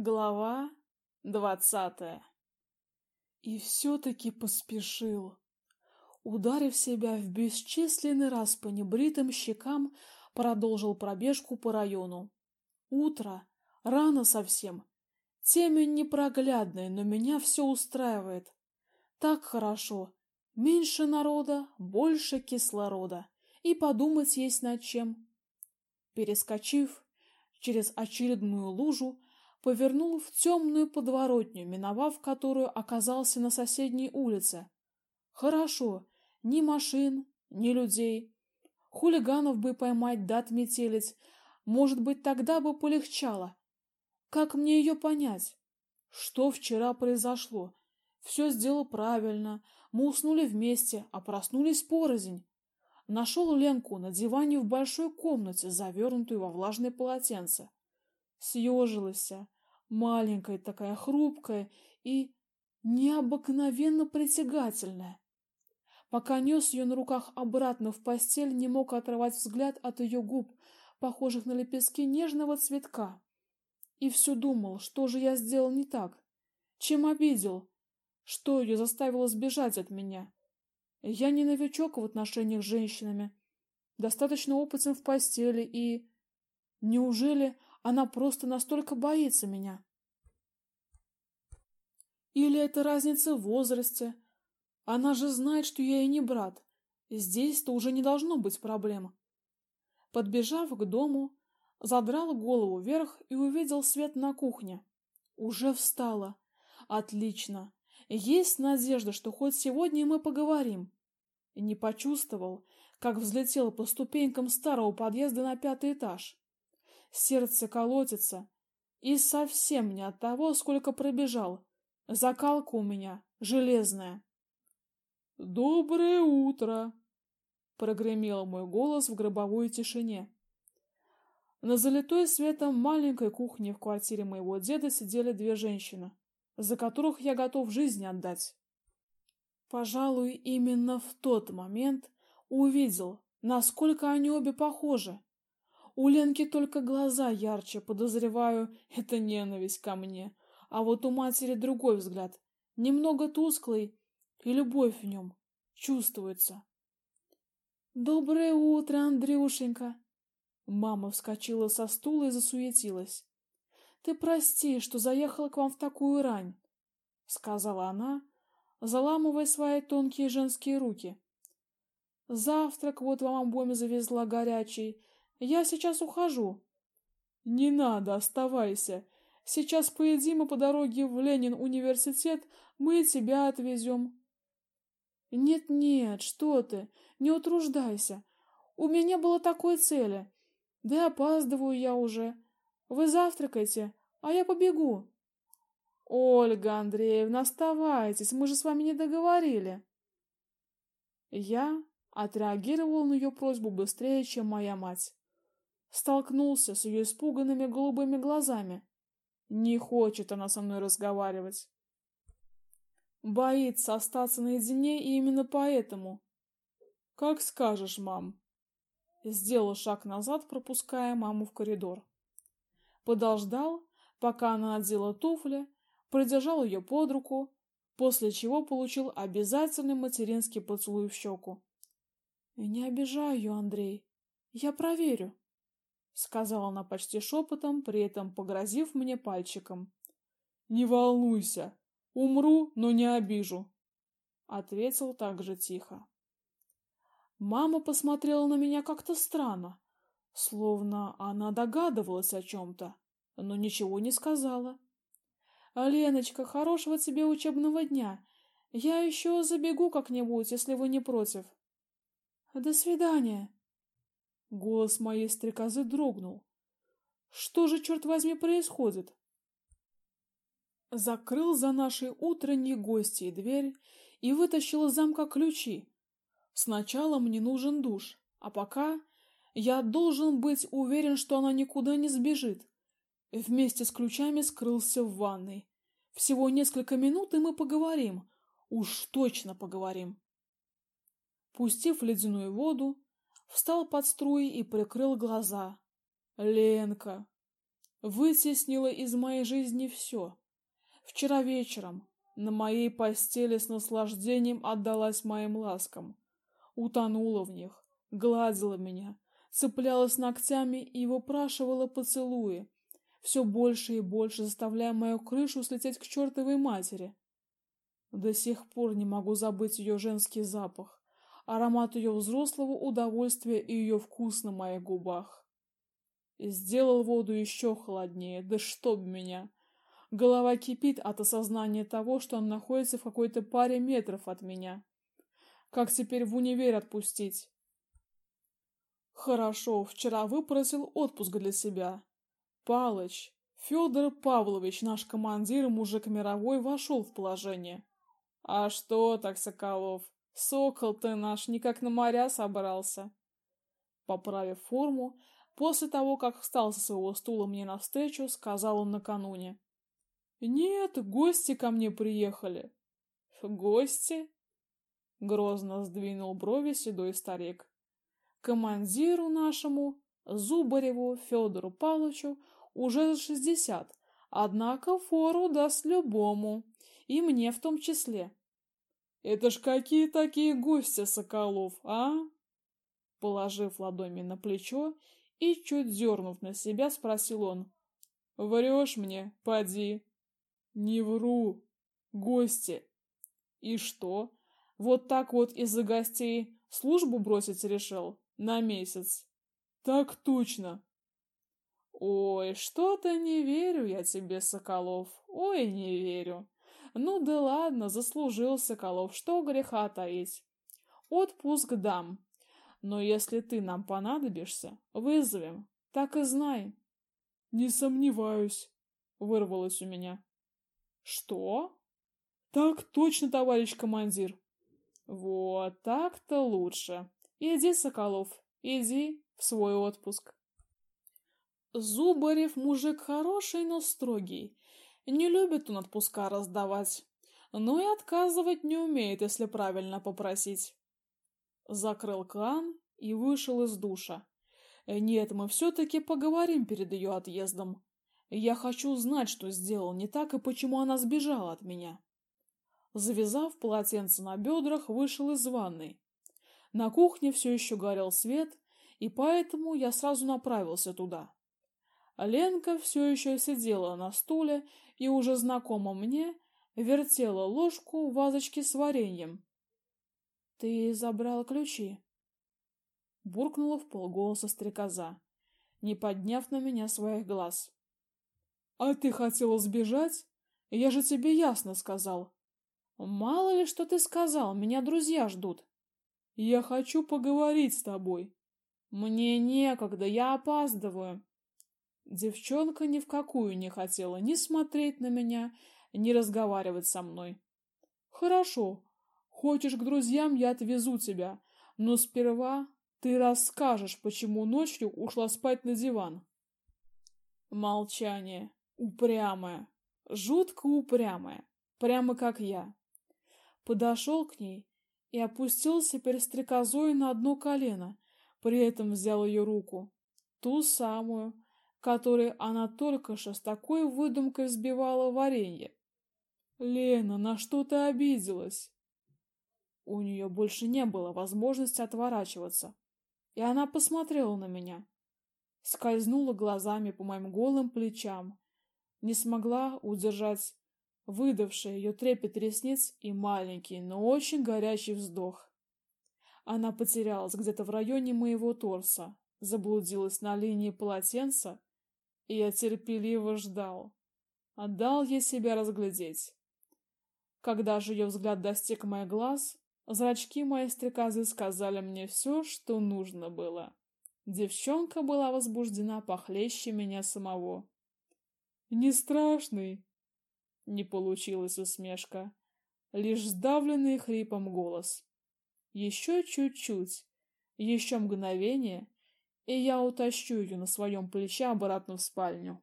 Глава двадцатая. И все-таки поспешил. Ударив себя в бесчисленный раз по небритым щекам, продолжил пробежку по району. Утро, рано совсем. Темень непроглядная, но меня все устраивает. Так хорошо. Меньше народа, больше кислорода. И подумать есть над чем. Перескочив через очередную лужу, повернул в темную подворотню, миновав которую оказался на соседней улице. Хорошо, ни машин, ни людей. Хулиганов бы поймать да отметелить, может быть, тогда бы полегчало. Как мне ее понять? Что вчера произошло? Все сделал правильно. Мы уснули вместе, а проснулись порознь. Нашел Ленку на диване в большой комнате, завернутую во влажное полотенце съежилась, маленькая такая, хрупкая и необыкновенно притягательная. Пока нес ее на руках обратно в постель, не мог оторвать взгляд от ее губ, похожих на лепестки нежного цветка. И все думал, что же я сделал не так, чем обидел, что ее заставило сбежать от меня. Я не новичок в отношениях с женщинами, достаточно опытен в постели и неужели она просто настолько боится меня. Или это разница в возрасте? Она же знает, что я ей не брат. Здесь-то уже не должно быть проблем. Подбежав к дому, задрал голову вверх и увидел свет на кухне. Уже встала. Отлично. Есть надежда, что хоть сегодня мы поговорим. Не почувствовал, как взлетел по ступенькам старого подъезда на пятый этаж сердце колотится. И совсем не от того, сколько пробежал. Закалка у меня железная. Доброе утро, прогремел мой голос в гробовой тишине. На залитой светом маленькой кухне в квартире моего деда сидели две женщины, за которых я готов жизнь отдать. Пожалуй, именно в тот момент увидел, насколько они обе похожи. У Ленки только глаза ярче, подозреваю, это ненависть ко мне. А вот у матери другой взгляд, немного тусклый, и любовь в нем чувствуется. Доброе утро, Андрюшенька. Мама вскочила со стула и засуетилась. Ты прости, что заехала к вам в такую рань, сказала она, заламывая свои тонкие женские руки. Завтрак вот вам обоим завезла горячий, я сейчас ухожу. Не надо, оставайся. Сейчас поедим и по дороге в Ленин университет мы тебя отвезем. Нет, нет, что ты? Не утруждайся. У меня было такой цели. Да опаздываю я уже. Вы завтракайте, а я побегу. Ольга Андреевна, оставайтесь, мы же с вами не договорили. Я отреагировал на ее просьбу быстрее, чем моя мать столкнулся с ее испуганными голубыми глазами. Не хочет она со мной разговаривать. Боится остаться наедине, и именно поэтому. Как скажешь, мам. Сделал шаг назад, пропуская маму в коридор. Подождал, пока она надела туфли, придержал ее под руку, после чего получил обязательный материнский поцелуй в щеку. Не обижай ее, Андрей. Я проверю сказала она почти шепотом, при этом погрозив мне пальчиком. Не волнуйся, умру, но не обижу, ответил также тихо. Мама посмотрела на меня как-то странно, словно она догадывалась о чем то но ничего не сказала. Леночка, хорошего тебе учебного дня. Я еще забегу как-нибудь, если вы не против. До свидания. Голос моей стрекозы дрогнул. Что же, черт возьми, происходит? Закрыл за нашей утренней гостьей дверь и вытащил из замка ключи. Сначала мне нужен душ, а пока я должен быть уверен, что она никуда не сбежит. Вместе с ключами скрылся в ванной. Всего несколько минут, и мы поговорим. Уж точно поговорим. Пустив ледяную воду, встал под струей и прикрыл глаза. Ленка. вытеснила из моей жизни все. Вчера вечером на моей постели с наслаждением отдалась моим ласкам, утонула в них, гладила меня, цеплялась ногтями и выпрашивала поцелуи, все больше и больше заставляя мою крышу слететь к чертовой матери. До сих пор не могу забыть ее женский запах, аромат ее взрослого удовольствия и ее вкус на моих губах. Сделал воду еще холоднее, да чтоб меня. Голова кипит от осознания того, что он находится в какой-то паре метров от меня. Как теперь в универ отпустить? Хорошо, вчера выпросил отпуск для себя. Палыч, Федор Павлович, наш командир, мужик мировой, вошел в положение. А что так, Соколов? Сокол ты наш никак на моря собрался. Поправив форму, после того, как встал со своего стула мне навстречу, сказал он накануне. Нет, гости ко мне приехали. Гости? Грозно сдвинул брови седой старик. Командиру нашему, Зубареву Федору Павловичу, уже за шестьдесят, однако фору даст любому, и мне в том числе. Это ж какие такие гости, Соколов, а? Положив ладони на плечо и чуть дернув на себя, спросил он. Врешь мне, поди. Не вру. Гости. И что? Вот так вот из-за гостей службу бросить решил? На месяц? Так точно. Ой, что-то не верю я тебе, Соколов. Ой, не верю. Ну да ладно, заслужил Соколов, что греха таить. Отпуск дам. Но если ты нам понадобишься, вызовем. Так и знай. Не сомневаюсь, вырвалось у меня. Что? Так точно, товарищ командир. Вот так-то лучше. Иди, Соколов, иди в свой отпуск. Зубарев мужик хороший, но строгий. Не любит он отпуска раздавать, но и отказывать не умеет, если правильно попросить. Закрыл кран и вышел из душа. Нет, мы все-таки поговорим перед ее отъездом. Я хочу знать, что сделал не так и почему она сбежала от меня. Завязав полотенце на бедрах, вышел из ванной. На кухне все еще горел свет, и поэтому я сразу направился туда. Ленка все еще сидела на стуле и уже знакомо мне вертела ложку в вазочке с вареньем. Ты забрал ключи? буркнула в полголоса стрекоза, не подняв на меня своих глаз. А ты хотела сбежать? Я же тебе ясно сказал. Мало ли что ты сказал, меня друзья ждут. Я хочу поговорить с тобой. Мне некогда, я опаздываю. Девчонка ни в какую не хотела ни смотреть на меня, ни разговаривать со мной. Хорошо. Хочешь к друзьям, я отвезу тебя, но сперва ты расскажешь, почему ночью ушла спать на диван. Молчание, упрямое, жутко упрямое, прямо как я. Подошел к ней и опустился перед стрекозой на одно колено, при этом взял ее руку, ту самую, которой она только что с такой выдумкой взбивала варенье. Лена, на что ты обиделась? У нее больше не было возможности отворачиваться, и она посмотрела на меня, скользнула глазами по моим голым плечам, не смогла удержать выдавший ее трепет ресниц и маленький, но очень горячий вздох. Она потерялась где-то в районе моего торса, заблудилась на линии полотенца и я терпеливо ждал. Отдал ей себя разглядеть. Когда же ее взгляд достиг моих глаз, зрачки моей стрекозы сказали мне все, что нужно было. Девчонка была возбуждена похлеще меня самого. «Не страшный!» Не получилась усмешка, лишь сдавленный хрипом голос. Еще чуть-чуть, еще мгновение, и я утащу ее на своем плече обратно в спальню.